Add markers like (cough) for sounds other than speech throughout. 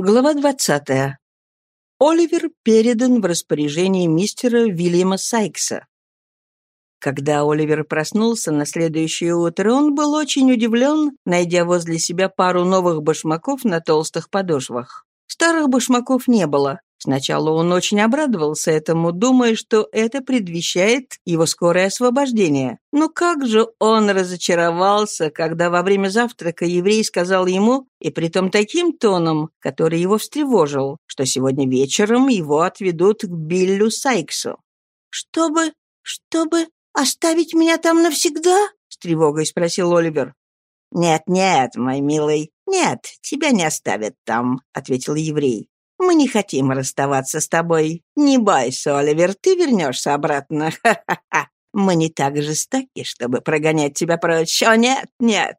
Глава 20. Оливер передан в распоряжение мистера Вильяма Сайкса. Когда Оливер проснулся на следующее утро, он был очень удивлен, найдя возле себя пару новых башмаков на толстых подошвах. Старых башмаков не было. Сначала он очень обрадовался этому, думая, что это предвещает его скорое освобождение. Но как же он разочаровался, когда во время завтрака еврей сказал ему, и притом таким тоном, который его встревожил, что сегодня вечером его отведут к Биллю Сайксу. «Чтобы... чтобы оставить меня там навсегда?» — с тревогой спросил Оливер. «Нет-нет, мой милый, нет, тебя не оставят там», — ответил еврей. Мы не хотим расставаться с тобой. Не бойся, Оливер, ты вернешься обратно. (laughs) Ха-ха-ха. Мы не так жестоки, чтобы прогонять тебя прочь. О, нет, нет!»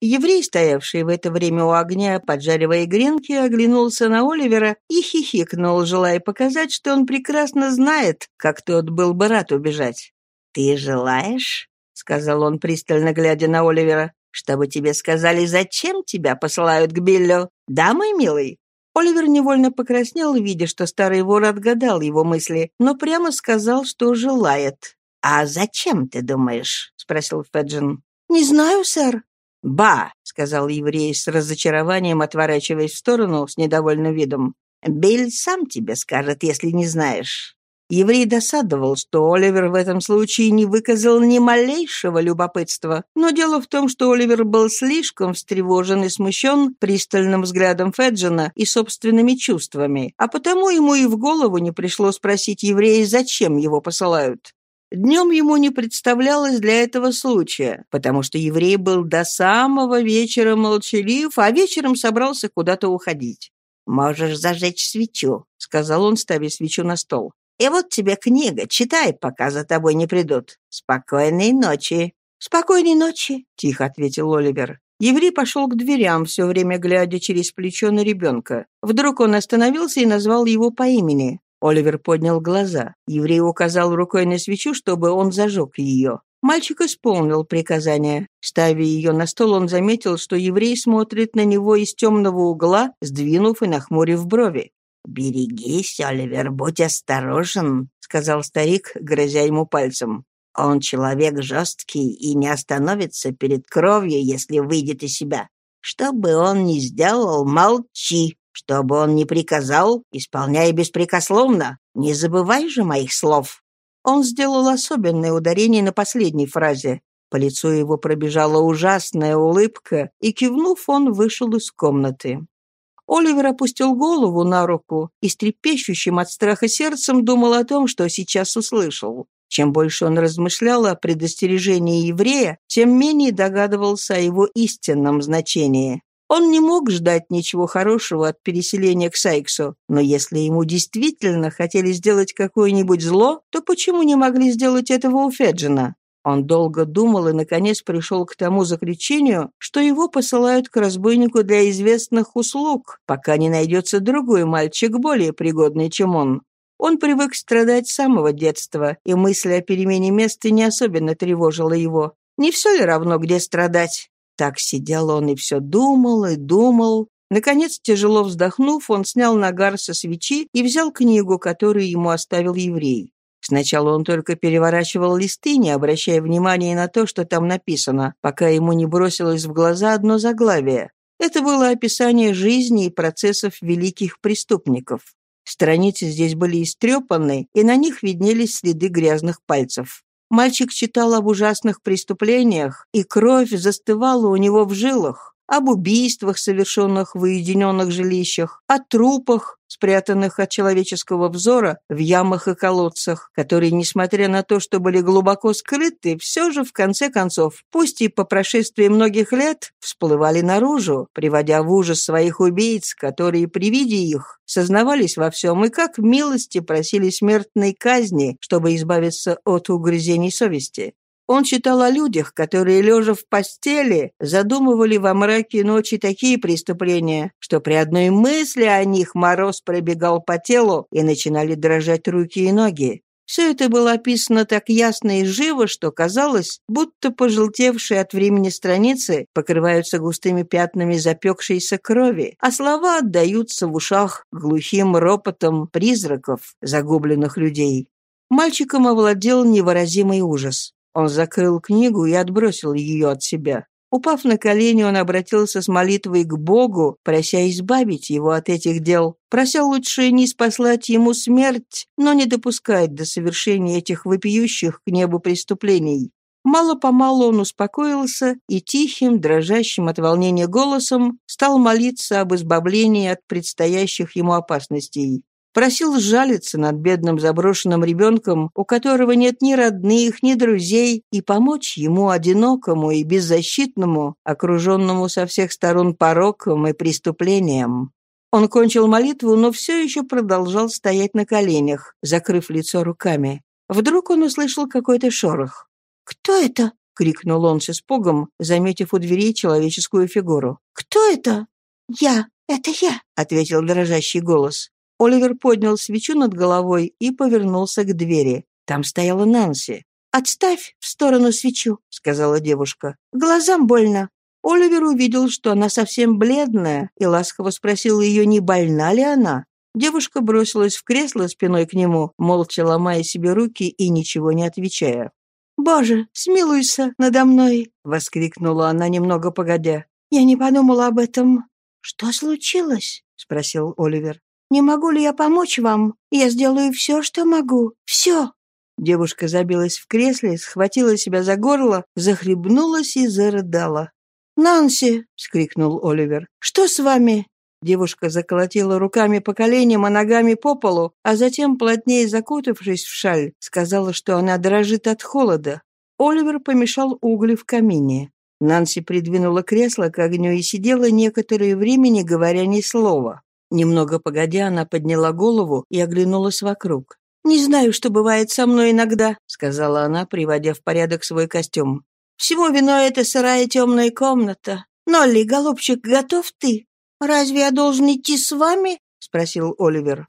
Еврей, стоявший в это время у огня, поджаривая гренки, оглянулся на Оливера и хихикнул, желая показать, что он прекрасно знает, как тот был бы рад убежать. «Ты желаешь?» — сказал он, пристально глядя на Оливера. «Чтобы тебе сказали, зачем тебя посылают к Биллю? Да, мой милый?» Оливер невольно покраснел, видя, что старый вор отгадал его мысли, но прямо сказал, что желает. «А зачем, ты думаешь?» — спросил Феджин. «Не знаю, сэр». «Ба!» — сказал еврей с разочарованием, отворачиваясь в сторону с недовольным видом. «Биль сам тебе скажет, если не знаешь». Еврей досадовал, что Оливер в этом случае не выказал ни малейшего любопытства. Но дело в том, что Оливер был слишком встревожен и смущен пристальным взглядом Феджина и собственными чувствами, а потому ему и в голову не пришло спросить еврея, зачем его посылают. Днем ему не представлялось для этого случая, потому что еврей был до самого вечера молчалив, а вечером собрался куда-то уходить. «Можешь зажечь свечу», — сказал он, ставя свечу на стол. И вот тебе книга, читай, пока за тобой не придут. Спокойной ночи». «Спокойной ночи», — тихо ответил Оливер. Еврей пошел к дверям, все время глядя через плечо на ребенка. Вдруг он остановился и назвал его по имени. Оливер поднял глаза. Еврей указал рукой на свечу, чтобы он зажег ее. Мальчик исполнил приказание. Ставя ее на стол, он заметил, что еврей смотрит на него из темного угла, сдвинув и нахмурив брови. «Берегись, Оливер, будь осторожен», — сказал старик, грозя ему пальцем. «Он человек жесткий и не остановится перед кровью, если выйдет из себя. Что бы он ни сделал, молчи. Что бы он ни приказал, исполняй беспрекословно. Не забывай же моих слов». Он сделал особенное ударение на последней фразе. По лицу его пробежала ужасная улыбка, и, кивнув, он вышел из комнаты. Оливер опустил голову на руку и с трепещущим от страха сердцем думал о том, что сейчас услышал. Чем больше он размышлял о предостережении еврея, тем менее догадывался о его истинном значении. Он не мог ждать ничего хорошего от переселения к Сайксу, но если ему действительно хотели сделать какое-нибудь зло, то почему не могли сделать этого у Феджина? Он долго думал и, наконец, пришел к тому заключению, что его посылают к разбойнику для известных услуг, пока не найдется другой мальчик, более пригодный, чем он. Он привык страдать с самого детства, и мысль о перемене места не особенно тревожила его. Не все ли равно, где страдать? Так сидел он и все думал и думал. Наконец, тяжело вздохнув, он снял нагар со свечи и взял книгу, которую ему оставил еврей. Сначала он только переворачивал листы, не обращая внимания на то, что там написано, пока ему не бросилось в глаза одно заглавие. Это было описание жизни и процессов великих преступников. Страницы здесь были истрепаны, и на них виднелись следы грязных пальцев. Мальчик читал об ужасных преступлениях, и кровь застывала у него в жилах об убийствах, совершенных в уединенных жилищах, о трупах, спрятанных от человеческого взора в ямах и колодцах, которые, несмотря на то, что были глубоко скрыты, все же, в конце концов, пусть и по прошествии многих лет, всплывали наружу, приводя в ужас своих убийц, которые при виде их сознавались во всем и как милости просили смертной казни, чтобы избавиться от угрызений совести. Он читал о людях, которые, лежа в постели, задумывали во мраке ночи такие преступления, что при одной мысли о них мороз пробегал по телу и начинали дрожать руки и ноги. Все это было описано так ясно и живо, что казалось, будто пожелтевшие от времени страницы покрываются густыми пятнами запекшейся крови, а слова отдаются в ушах глухим ропотом призраков загубленных людей. Мальчиком овладел невыразимый ужас. Он закрыл книгу и отбросил ее от себя. Упав на колени, он обратился с молитвой к Богу, прося избавить его от этих дел, прося лучше не спаслать ему смерть, но не допускать до совершения этих вопиющих к небу преступлений. Мало-помалу он успокоился и тихим, дрожащим от волнения голосом стал молиться об избавлении от предстоящих ему опасностей. Просил жалиться над бедным заброшенным ребенком, у которого нет ни родных, ни друзей, и помочь ему, одинокому и беззащитному, окруженному со всех сторон пороком и преступлением. Он кончил молитву, но все еще продолжал стоять на коленях, закрыв лицо руками. Вдруг он услышал какой-то шорох. «Кто это?» — крикнул он с испугом, заметив у дверей человеческую фигуру. «Кто это?» «Я, это я», — ответил дрожащий голос. Оливер поднял свечу над головой и повернулся к двери. Там стояла Нанси. «Отставь в сторону свечу», — сказала девушка. «Глазам больно». Оливер увидел, что она совсем бледная, и ласково спросил ее, не больна ли она. Девушка бросилась в кресло спиной к нему, молча ломая себе руки и ничего не отвечая. «Боже, смилуйся надо мной!» — воскликнула она немного погодя. «Я не подумала об этом». «Что случилось?» — спросил Оливер. Не могу ли я помочь вам? Я сделаю все, что могу. Все!» Девушка забилась в кресле, схватила себя за горло, захлебнулась и зарыдала. «Нанси!» — вскрикнул Оливер. «Что с вами?» Девушка заколотила руками по коленям, а ногами по полу, а затем, плотнее закутавшись в шаль, сказала, что она дрожит от холода. Оливер помешал угли в камине. Нанси придвинула кресло к огню и сидела некоторое время, не говоря ни слова. Немного погодя, она подняла голову и оглянулась вокруг. «Не знаю, что бывает со мной иногда», — сказала она, приводя в порядок свой костюм. «Всему виной эта сырая темная комната. Нолли, голубчик, готов ты? Разве я должен идти с вами?» — спросил Оливер.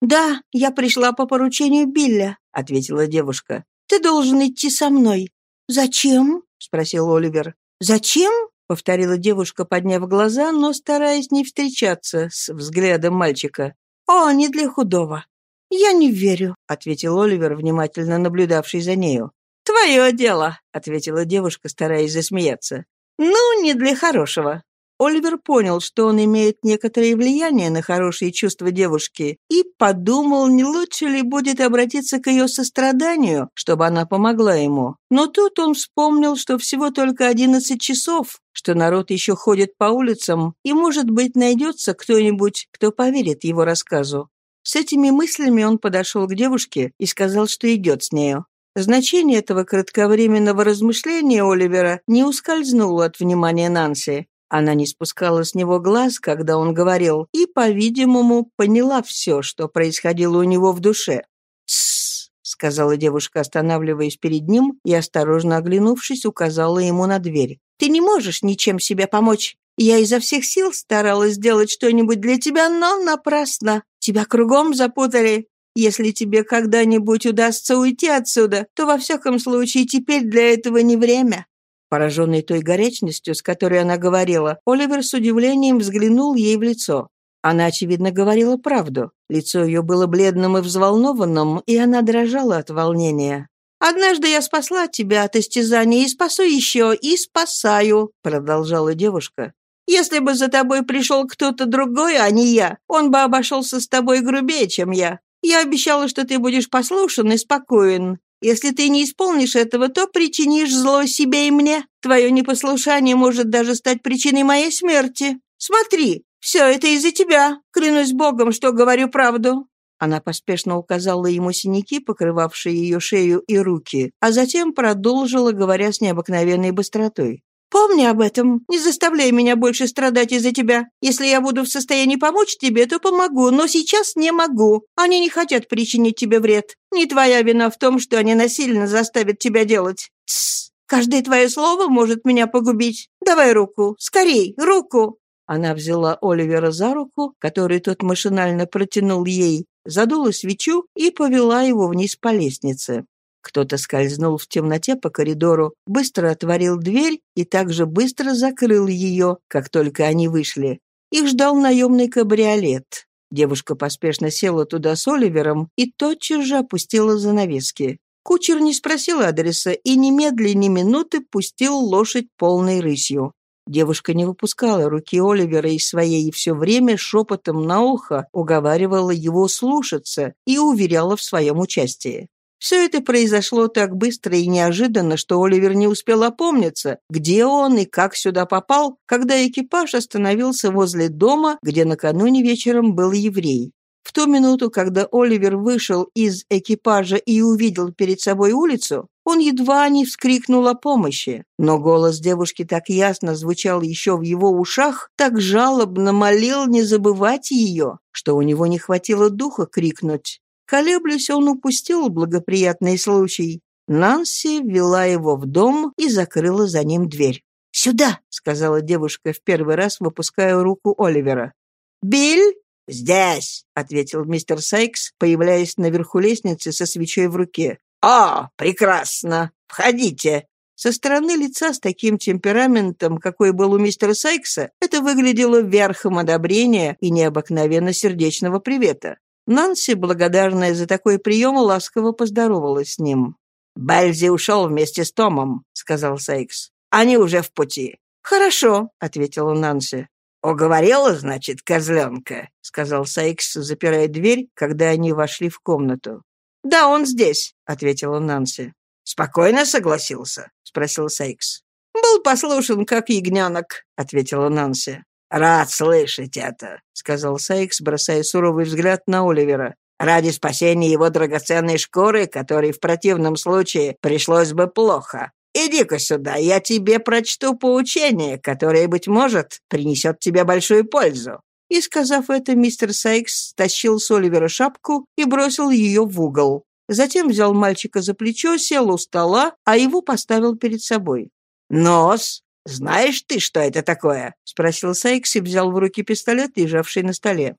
«Да, я пришла по поручению Билля», — ответила девушка. «Ты должен идти со мной». «Зачем?» — спросил Оливер. «Зачем?» Повторила девушка, подняв глаза, но стараясь не встречаться с взглядом мальчика. «О, не для худого!» «Я не верю», — ответил Оливер, внимательно наблюдавший за нею. «Твое дело», — ответила девушка, стараясь засмеяться. «Ну, не для хорошего». Оливер понял, что он имеет некоторое влияние на хорошие чувства девушки, и подумал, не лучше ли будет обратиться к ее состраданию, чтобы она помогла ему. Но тут он вспомнил, что всего только одиннадцать часов, что народ еще ходит по улицам, и, может быть, найдется кто-нибудь, кто поверит его рассказу. С этими мыслями он подошел к девушке и сказал, что идет с нею. Значение этого кратковременного размышления Оливера не ускользнуло от внимания Нанси. Она не спускала с него глаз, когда он говорил, и, по-видимому, поняла все, что происходило у него в душе. «Тссс», — сказала девушка, останавливаясь перед ним и, осторожно оглянувшись, указала ему на дверь. «Ты не можешь ничем себе помочь. Я изо всех сил старалась сделать что-нибудь для тебя, но напрасно. Тебя кругом запутали. Если тебе когда-нибудь удастся уйти отсюда, то во всяком случае теперь для этого не время. Пораженный той горячностью, с которой она говорила, Оливер с удивлением взглянул ей в лицо. Она, очевидно, говорила правду. Лицо ее было бледным и взволнованным, и она дрожала от волнения. «Однажды я спасла тебя от истязания и спасу еще, и спасаю», — продолжала девушка. «Если бы за тобой пришел кто-то другой, а не я, он бы обошелся с тобой грубее, чем я. Я обещала, что ты будешь послушен и спокоен. Если ты не исполнишь этого, то причинишь зло себе и мне. Твое непослушание может даже стать причиной моей смерти. Смотри, все это из-за тебя. Клянусь Богом, что говорю правду». Она поспешно указала ему синяки, покрывавшие ее шею и руки, а затем продолжила, говоря с необыкновенной быстротой. Помни об этом. Не заставляй меня больше страдать из-за тебя. Если я буду в состоянии помочь тебе, то помогу, но сейчас не могу. Они не хотят причинить тебе вред. Не твоя вина в том, что они насильно заставят тебя делать. Тссс. Каждое твое слово может меня погубить. Давай руку. Скорей, руку. Она взяла Оливера за руку, которую тот машинально протянул ей, задула свечу и повела его вниз по лестнице. Кто-то скользнул в темноте по коридору, быстро отворил дверь и также быстро закрыл ее, как только они вышли. Их ждал наемный кабриолет. Девушка поспешно села туда с Оливером и тотчас же опустила занавески. Кучер не спросил адреса и немедленно ни минуты пустил лошадь полной рысью. Девушка не выпускала руки Оливера из своей и все время шепотом на ухо уговаривала его слушаться и уверяла в своем участии. Все это произошло так быстро и неожиданно, что Оливер не успел опомниться, где он и как сюда попал, когда экипаж остановился возле дома, где накануне вечером был еврей. В ту минуту, когда Оливер вышел из экипажа и увидел перед собой улицу, он едва не вскрикнул о помощи, но голос девушки так ясно звучал еще в его ушах, так жалобно молил не забывать ее, что у него не хватило духа крикнуть. Колеблясь, он упустил благоприятный случай. Нанси ввела его в дом и закрыла за ним дверь. «Сюда!» — сказала девушка в первый раз, выпуская руку Оливера. «Биль!» «Здесь!» — ответил мистер Сайкс, появляясь наверху лестницы со свечой в руке. «О, прекрасно! Входите!» Со стороны лица с таким темпераментом, какой был у мистера Сайкса, это выглядело верхом одобрения и необыкновенно сердечного привета. Нанси, благодарная за такой прием, ласково поздоровалась с ним. «Бальзи ушел вместе с Томом», — сказал Сайкс. «Они уже в пути». «Хорошо», — ответила Нанси. «Уговорила, значит, козленка», — сказал Сайкс, запирая дверь, когда они вошли в комнату. «Да, он здесь», — ответила Нанси. «Спокойно согласился?» — спросил Сайкс. «Был послушен, как ягненок», — ответила Нанси. «Рад слышать это», — сказал Сайкс, бросая суровый взгляд на Оливера. «Ради спасения его драгоценной шкуры, которой в противном случае пришлось бы плохо. Иди-ка сюда, я тебе прочту поучение, которое, быть может, принесет тебе большую пользу». И, сказав это, мистер Сайкс стащил с Оливера шапку и бросил ее в угол. Затем взял мальчика за плечо, сел у стола, а его поставил перед собой. «Нос, знаешь ты, что это такое?» — спросил Сайкс и взял в руки пистолет, лежавший на столе.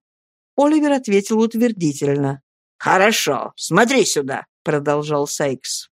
Оливер ответил утвердительно. «Хорошо, смотри сюда», — продолжал Сайкс.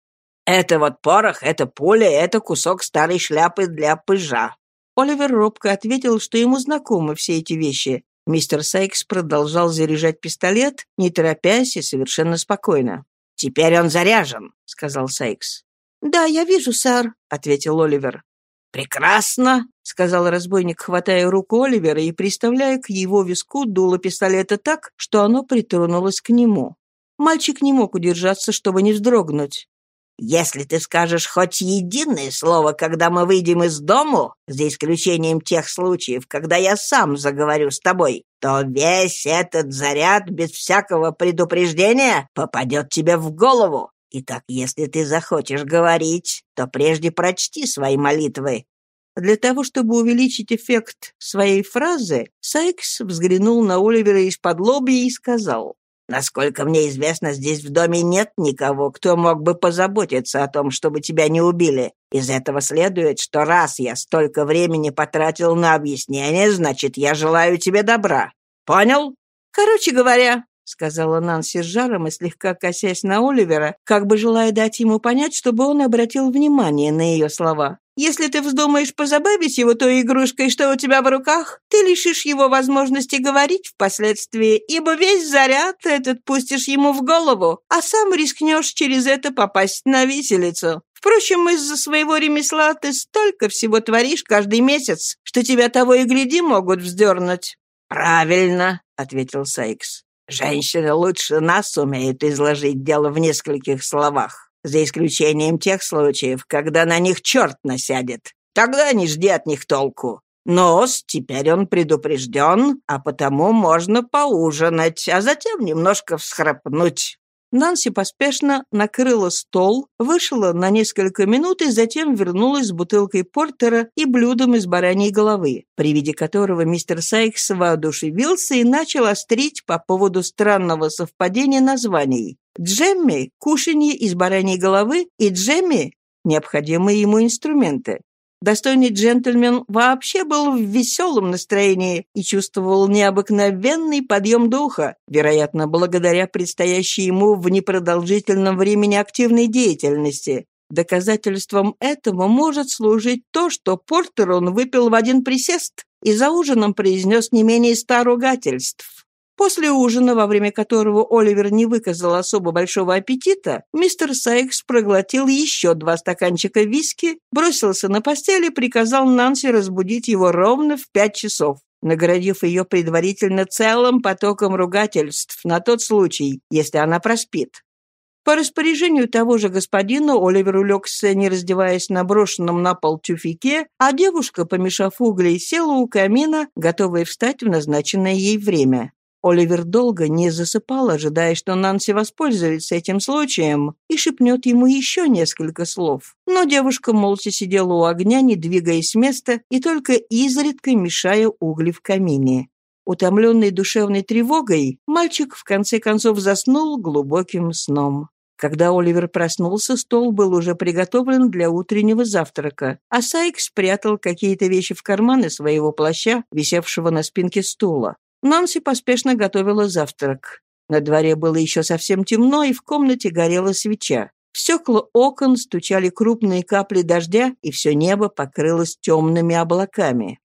Это вот порох, это пуля, это кусок старой шляпы для пыжа». Оливер робко ответил, что ему знакомы все эти вещи. Мистер Сайкс продолжал заряжать пистолет, не торопясь и совершенно спокойно. «Теперь он заряжен», — сказал Сайкс. «Да, я вижу, сэр», — ответил Оливер. «Прекрасно», — сказал разбойник, хватая руку Оливера и приставляя к его виску дуло пистолета так, что оно притронулось к нему. Мальчик не мог удержаться, чтобы не вздрогнуть. Если ты скажешь хоть единое слово, когда мы выйдем из дому, за исключением тех случаев, когда я сам заговорю с тобой, то весь этот заряд без всякого предупреждения попадет тебе в голову. Итак, если ты захочешь говорить, то прежде прочти свои молитвы. Для того, чтобы увеличить эффект своей фразы, Сайкс взглянул на Оливера из-под лобья и сказал, Насколько мне известно, здесь в доме нет никого, кто мог бы позаботиться о том, чтобы тебя не убили. Из этого следует, что раз я столько времени потратил на объяснение, значит, я желаю тебе добра. Понял? Короче говоря, — сказала Нанси с жаром и слегка косясь на Оливера, как бы желая дать ему понять, чтобы он обратил внимание на ее слова. Если ты вздумаешь позабавить его той игрушкой, что у тебя в руках, ты лишишь его возможности говорить впоследствии, ибо весь заряд этот пустишь ему в голову, а сам рискнешь через это попасть на виселицу. Впрочем, из-за своего ремесла ты столько всего творишь каждый месяц, что тебя того и гляди могут вздернуть». «Правильно», — ответил Сайкс. «Женщины лучше нас умеют изложить дело в нескольких словах за исключением тех случаев, когда на них черт насядет. Тогда не жди от них толку. Но теперь он предупрежден, а потому можно поужинать, а затем немножко всхрапнуть». Нанси поспешно накрыла стол, вышла на несколько минут и затем вернулась с бутылкой портера и блюдом из бараньей головы, при виде которого мистер Сайкс воодушевился и начал острить по поводу странного совпадения названий. Джемми – кушанье из бараньей головы и Джемми – необходимые ему инструменты. Достойный джентльмен вообще был в веселом настроении и чувствовал необыкновенный подъем духа, вероятно, благодаря предстоящей ему в непродолжительном времени активной деятельности. Доказательством этого может служить то, что Портер он выпил в один присест и за ужином произнес не менее ста ругательств. После ужина, во время которого Оливер не выказал особо большого аппетита, мистер Сайкс проглотил еще два стаканчика виски, бросился на постель и приказал Нанси разбудить его ровно в пять часов, наградив ее предварительно целым потоком ругательств на тот случай, если она проспит. По распоряжению того же господина Оливер улегся, не раздеваясь на брошенном на пол тюфике, а девушка, помешав углей, села у камина, готовая встать в назначенное ей время. Оливер долго не засыпал, ожидая, что Нанси воспользуется этим случаем и шепнет ему еще несколько слов. Но девушка молча сидела у огня, не двигаясь с места и только изредка мешая угли в камине. Утомленный душевной тревогой, мальчик в конце концов заснул глубоким сном. Когда Оливер проснулся, стол был уже приготовлен для утреннего завтрака, а Сайк спрятал какие-то вещи в карманы своего плаща, висевшего на спинке стула. Нанси поспешно готовила завтрак. На дворе было еще совсем темно, и в комнате горела свеча. В стекла окон стучали крупные капли дождя, и все небо покрылось темными облаками.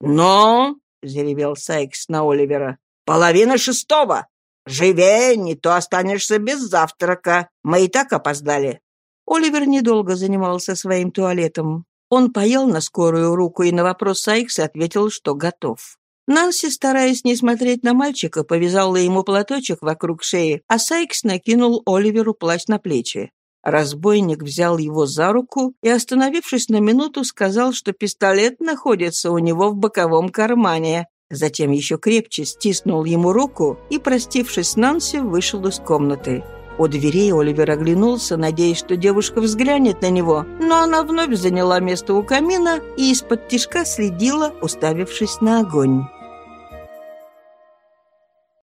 «Но!» — заревел Сайкс на Оливера. «Половина шестого! Живее, не то останешься без завтрака. Мы и так опоздали». Оливер недолго занимался своим туалетом. Он поел на скорую руку и на вопрос Сайкса ответил, что готов. Нанси, стараясь не смотреть на мальчика, повязала ему платочек вокруг шеи, а Сайкс накинул Оливеру плащ на плечи. Разбойник взял его за руку и, остановившись на минуту, сказал, что пистолет находится у него в боковом кармане. Затем еще крепче стиснул ему руку и, простившись с Нанси, вышел из комнаты. У дверей Оливер оглянулся, надеясь, что девушка взглянет на него, но она вновь заняла место у камина и из-под тишка следила, уставившись на огонь.